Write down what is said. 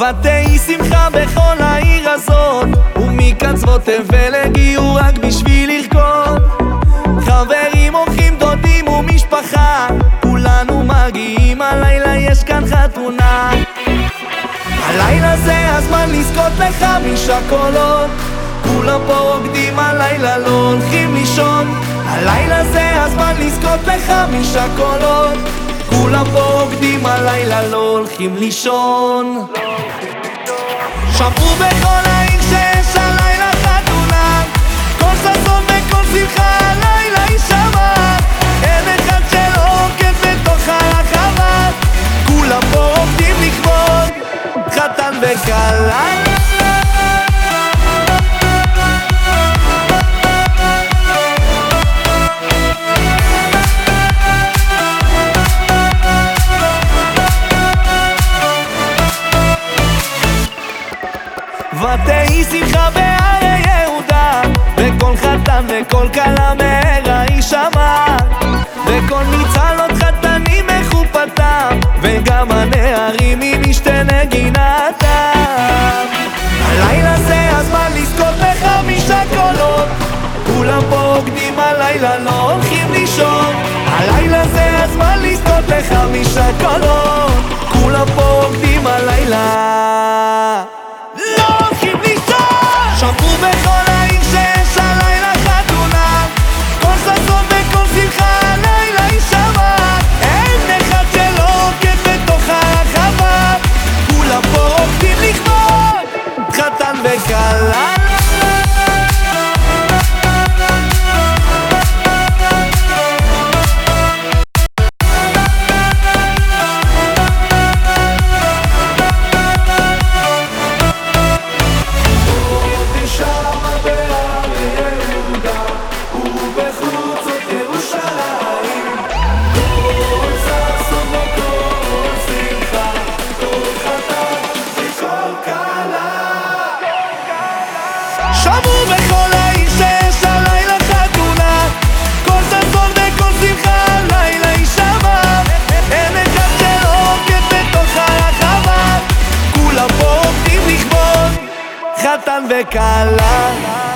ותהי שמחה בכל העיר הזאת. ומקצוות תבל הגיעו רק בשביל לרקוד. חברים, אורחים, דודים ומשפחה כולנו מגיעים, הלילה יש כאן חתונה. הלילה זה הזמן לזכות לחמישה קולות. כולם פה רוקדים הלילה, לא הולכים לישון. הלילה זה הזמן לזכות לחמישה קולות כולם פה רוקדים הלילה, לא הולכים לישון. שמעו בכל העיר שיש הלילה חתונה. כל ששון וכל שמחה הלילה יישמע אין אחד שלא רוקד בתוך הרחבה. כולם פה רוקדים לכבוד חתן וכלה ותהי שמחה בהרי יהודה וכל חתן וכל כלה מהרה יישמע וכל מצהלות חתנים מחופתם וגם הנערים עם משתה נגינתם. הלילה זה הזמן לזכות בחמישה קולות. כולם פה רוקדים הלילה, לא הולכים לישון. הלילה זה הזמן לזכות בחמישה קולות. כולם פה רוקדים הלילה קטן וקלה